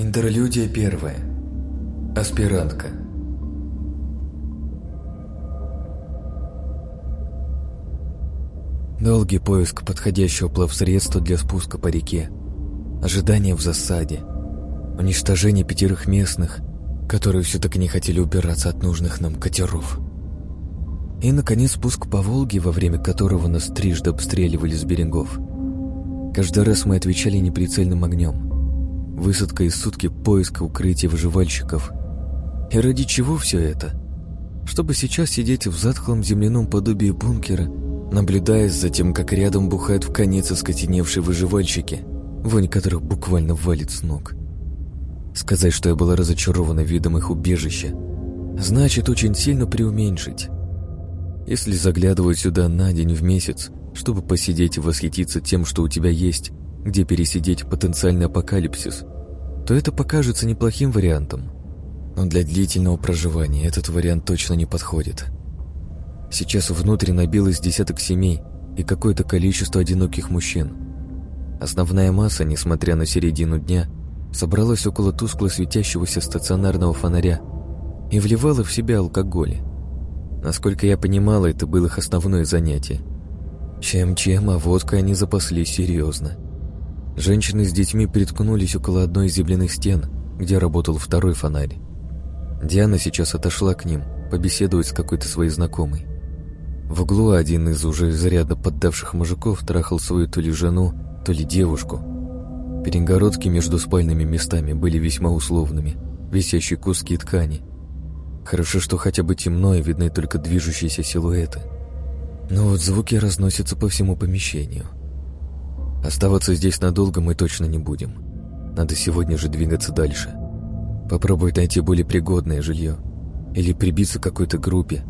Интерлюдия первая. Аспирантка. Долгий поиск подходящего плавсредства для спуска по реке. Ожидание в засаде. Уничтожение пятерых местных, которые все так не хотели убираться от нужных нам катеров. И, наконец, спуск по Волге, во время которого нас трижды обстреливали с берегов. Каждый раз мы отвечали неприцельным огнем. Высадка из сутки поиска укрытия выживальщиков. И ради чего все это? Чтобы сейчас сидеть в затхлом земляном подобии бункера, наблюдая за тем, как рядом бухают в конец оскотеневшие выживальщики, вонь которых буквально валит с ног. Сказать, что я была разочарована видом их убежища, значит очень сильно преуменьшить. Если заглядывать сюда на день в месяц, чтобы посидеть и восхититься тем, что у тебя есть, где пересидеть потенциальный апокалипсис, то это покажется неплохим вариантом. Но для длительного проживания этот вариант точно не подходит. Сейчас внутрь набилось десяток семей и какое-то количество одиноких мужчин. Основная масса, несмотря на середину дня, собралась около тускло светящегося стационарного фонаря и вливала в себя алкоголь. Насколько я понимала, это было их основное занятие. Чем-чем, а водкой они запаслись серьезно. Женщины с детьми приткнулись около одной из земляных стен, где работал второй фонарь. Диана сейчас отошла к ним, побеседовать с какой-то своей знакомой. В углу один из уже зарядно поддавших мужиков трахал свою то ли жену, то ли девушку. Перегородки между спальными местами были весьма условными, висящие куски ткани. Хорошо, что хотя бы темно и видны только движущиеся силуэты. Но вот звуки разносятся по всему помещению. Оставаться здесь надолго мы точно не будем. Надо сегодня же двигаться дальше. Попробовать найти более пригодное жилье. Или прибиться к какой-то группе.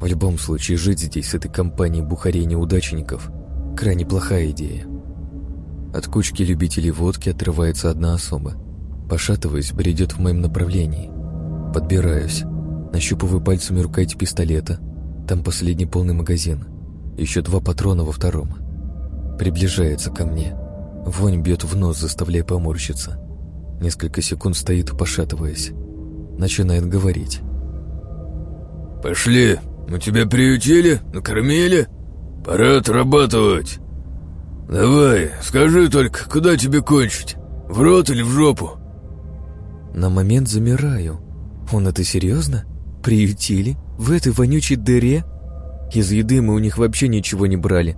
В любом случае, жить здесь с этой компанией бухарей-неудачников – крайне плохая идея. От кучки любителей водки отрывается одна особа. Пошатываясь, бредет в моем направлении. Подбираюсь. Нащупываю пальцами рукоять пистолета. Там последний полный магазин. Еще два патрона во втором. Приближается ко мне. Вонь бьет в нос, заставляя поморщиться. Несколько секунд стоит, пошатываясь. Начинает говорить. «Пошли, мы тебя приютили, накормили. Пора отрабатывать. Давай, скажи только, куда тебе кончить? В рот или в жопу?» На момент замираю. Он это серьезно? Приютили? В этой вонючей дыре? Из еды мы у них вообще ничего не брали.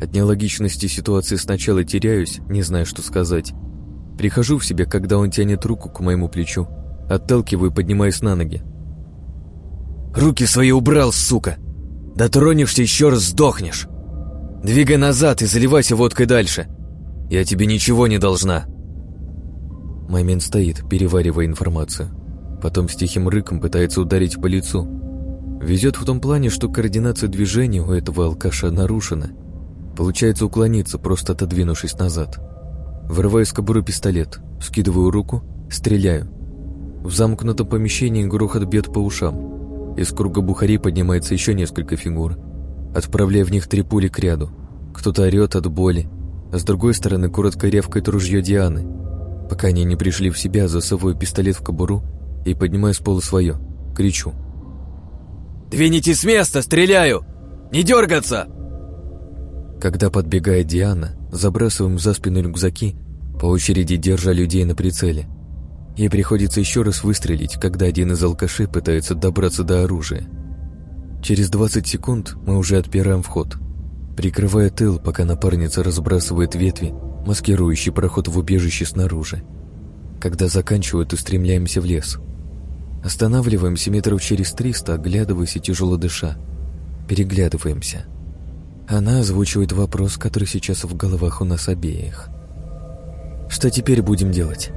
От нелогичности ситуации сначала теряюсь, не знаю, что сказать. Прихожу в себя, когда он тянет руку к моему плечу. Отталкиваю, поднимаясь на ноги. «Руки свои убрал, сука! Дотронешься, еще раз сдохнешь! Двигай назад и заливайся водкой дальше! Я тебе ничего не должна!» Момент стоит, переваривая информацию. Потом с тихим рыком пытается ударить по лицу. Везет в том плане, что координация движения у этого алкаша нарушена – Получается уклониться, просто отодвинувшись назад. Вырываю из кобуры пистолет, скидываю руку, стреляю. В замкнутом помещении грохот бьет по ушам. Из круга бухарей поднимается еще несколько фигур, отправляя в них три пули к ряду. Кто-то орет от боли, а с другой стороны коротко ревкает ружье Дианы. Пока они не пришли в себя, засовываю пистолет в кобуру и поднимаю с пола свое. Кричу. «Двините с места, стреляю! Не дергаться!» Когда подбегает Диана, забрасываем за спину рюкзаки, по очереди держа людей на прицеле. Ей приходится еще раз выстрелить, когда один из алкашей пытается добраться до оружия. Через 20 секунд мы уже отпираем вход, прикрывая тыл, пока напарница разбрасывает ветви, маскирующий проход в убежище снаружи. Когда заканчивают, устремляемся в лес. Останавливаемся метров через 300, оглядываясь и тяжело дыша. Переглядываемся – она озвучивает вопрос, который сейчас в головах у нас обеих. «Что теперь будем делать?»